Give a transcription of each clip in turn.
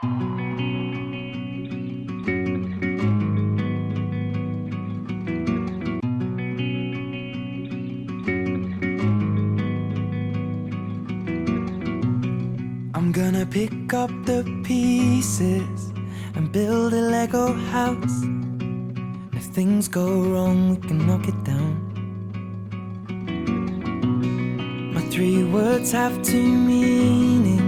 I'm gonna pick up the pieces and build a Lego house. If things go wrong, we can knock it down. My three words have two meanings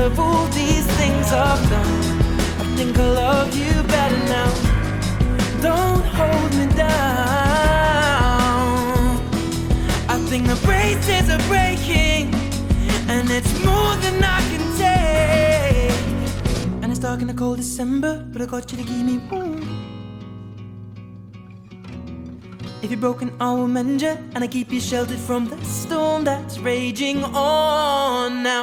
out of all these things I've done, I think I love you better now. Don't hold me down. I think the braces are breaking, and it's more than I can take. And it's dark in the cold December, but I got you to keep me warm. If you're broken, I will mend you, and I keep you sheltered from the storm that's raging on. Now